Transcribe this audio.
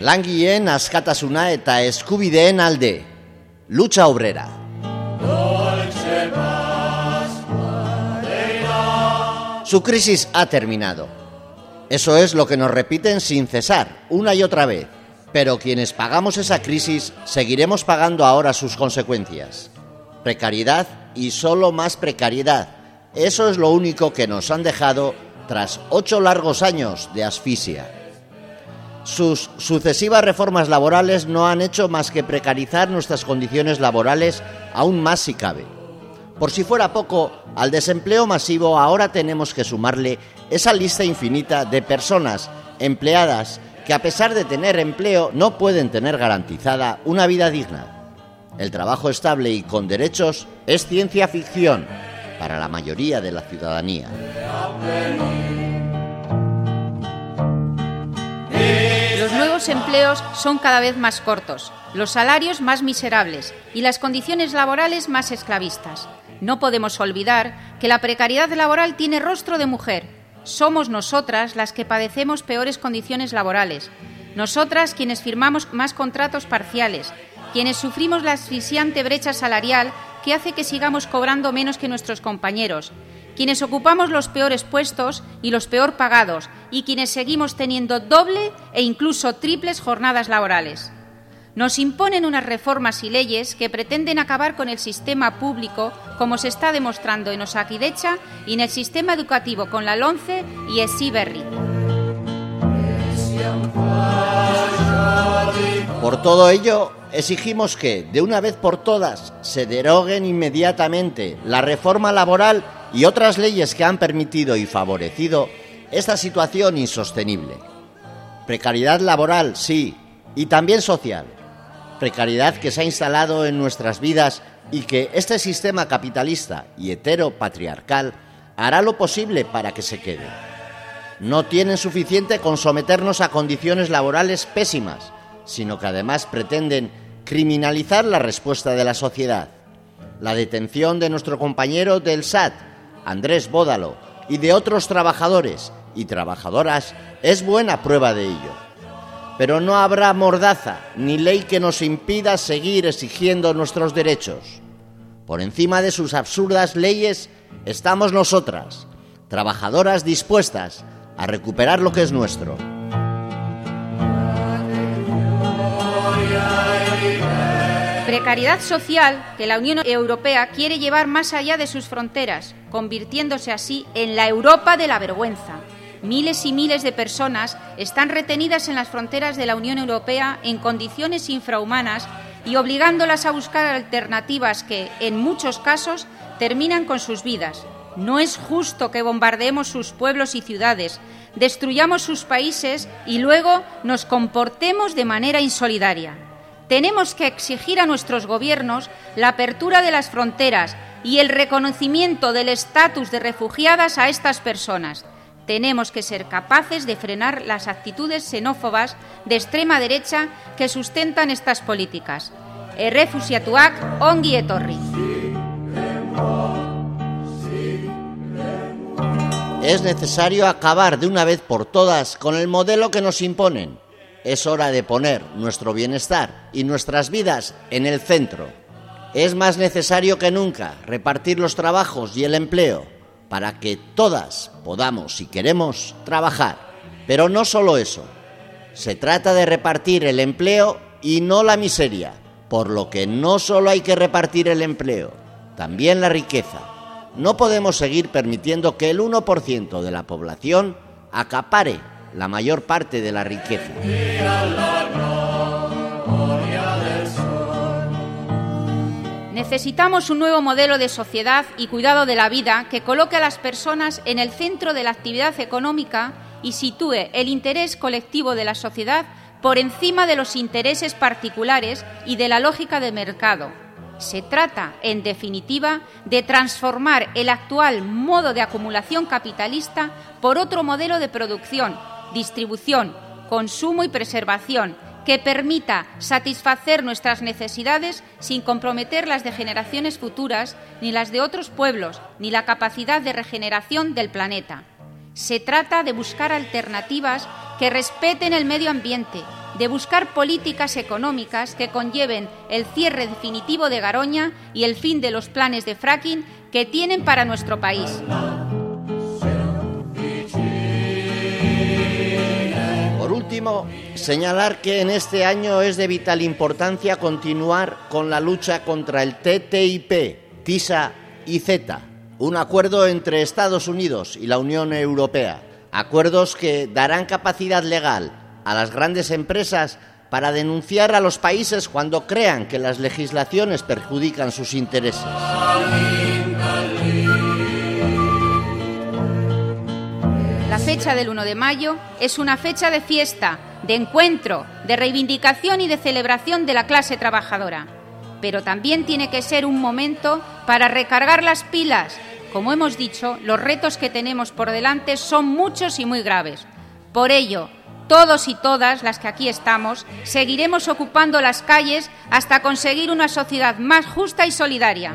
Langileen askatasuna eta eskubideen alde. Lucha obrera. Su crisis ha terminado. Eso es lo que nos repiten sin cesar, una y otra vez. Pero quienes pagamos esa crisis seguiremos pagando ahora sus consecuencias. Precariedad y solo más precariedad. Eso es lo único que nos han dejado tras ocho largos años de asfixia. Sus sucesivas reformas laborales no han hecho más que precarizar nuestras condiciones laborales aún más si cabe. Por si fuera poco, al desempleo masivo ahora tenemos que sumarle esa lista infinita de personas empleadas que a pesar de tener empleo no pueden tener garantizada una vida digna. El trabajo estable y con derechos es ciencia ficción para la mayoría de la ciudadanía. Los nuevos empleos son cada vez más cortos, los salarios más miserables y las condiciones laborales más esclavistas. No podemos olvidar que la precariedad laboral tiene rostro de mujer somos nosotras las que padecemos peores condiciones laborales, nosotras quienes firmamos más contratos parciales, quienes sufrimos la asfixiante brecha salarial que hace que sigamos cobrando menos que nuestros compañeros, quienes ocupamos los peores puestos y los peor pagados y quienes seguimos teniendo doble e incluso triples jornadas laborales nos imponen unas reformas y leyes que pretenden acabar con el sistema público, como se está demostrando en Osakidecha y en el sistema educativo con la LONCE y Esiberri. Por todo ello, exigimos que, de una vez por todas, se deroguen inmediatamente la reforma laboral y otras leyes que han permitido y favorecido esta situación insostenible. Precariedad laboral, sí, y también social precariedad que se ha instalado en nuestras vidas y que este sistema capitalista y heteropatriarcal hará lo posible para que se quede. No tienen suficiente con someternos a condiciones laborales pésimas, sino que además pretenden criminalizar la respuesta de la sociedad. La detención de nuestro compañero del SAT, Andrés Bódalo, y de otros trabajadores y trabajadoras es buena prueba de ello pero no habrá mordaza ni ley que nos impida seguir exigiendo nuestros derechos. Por encima de sus absurdas leyes estamos nosotras, trabajadoras dispuestas a recuperar lo que es nuestro. Precariedad social que la Unión Europea quiere llevar más allá de sus fronteras, convirtiéndose así en la Europa de la vergüenza. Miles y miles de personas están retenidas en las fronteras de la Unión Europea en condiciones infrahumanas y obligándolas a buscar alternativas que, en muchos casos, terminan con sus vidas. No es justo que bombardeemos sus pueblos y ciudades, destruyamos sus países y luego nos comportemos de manera insolidaria. Tenemos que exigir a nuestros gobiernos la apertura de las fronteras y el reconocimiento del estatus de refugiadas a estas personas tenemos que ser capaces de frenar las actitudes xenófobas de extrema derecha que sustentan estas políticas. Errefusiatuak ongi etorri. Es necesario acabar de una vez por todas con el modelo que nos imponen. Es hora de poner nuestro bienestar y nuestras vidas en el centro. Es más necesario que nunca repartir los trabajos y el empleo para que todas podamos, si queremos, trabajar. Pero no solo eso. Se trata de repartir el empleo y no la miseria, por lo que no solo hay que repartir el empleo, también la riqueza. No podemos seguir permitiendo que el 1% de la población acapare la mayor parte de la riqueza. Necesitamos un nuevo modelo de sociedad y cuidado de la vida que coloque a las personas en el centro de la actividad económica y sitúe el interés colectivo de la sociedad por encima de los intereses particulares y de la lógica de mercado. Se trata, en definitiva, de transformar el actual modo de acumulación capitalista por otro modelo de producción, distribución, consumo y preservación que permita satisfacer nuestras necesidades sin comprometer las de generaciones futuras, ni las de otros pueblos, ni la capacidad de regeneración del planeta. Se trata de buscar alternativas que respeten el medio ambiente, de buscar políticas económicas que conlleven el cierre definitivo de Garoña y el fin de los planes de fracking que tienen para nuestro país. Último, señalar que en este año es de vital importancia continuar con la lucha contra el TTIP, TISA y Z, un acuerdo entre Estados Unidos y la Unión Europea, acuerdos que darán capacidad legal a las grandes empresas para denunciar a los países cuando crean que las legislaciones perjudican sus intereses. Fecha del 1 de mayo es una fecha de fiesta, de encuentro, de reivindicación y de celebración de la clase trabajadora. Pero también tiene que ser un momento para recargar las pilas. Como hemos dicho, los retos que tenemos por delante son muchos y muy graves. Por ello, todos y todas las que aquí estamos seguiremos ocupando las calles hasta conseguir una sociedad más justa y solidaria.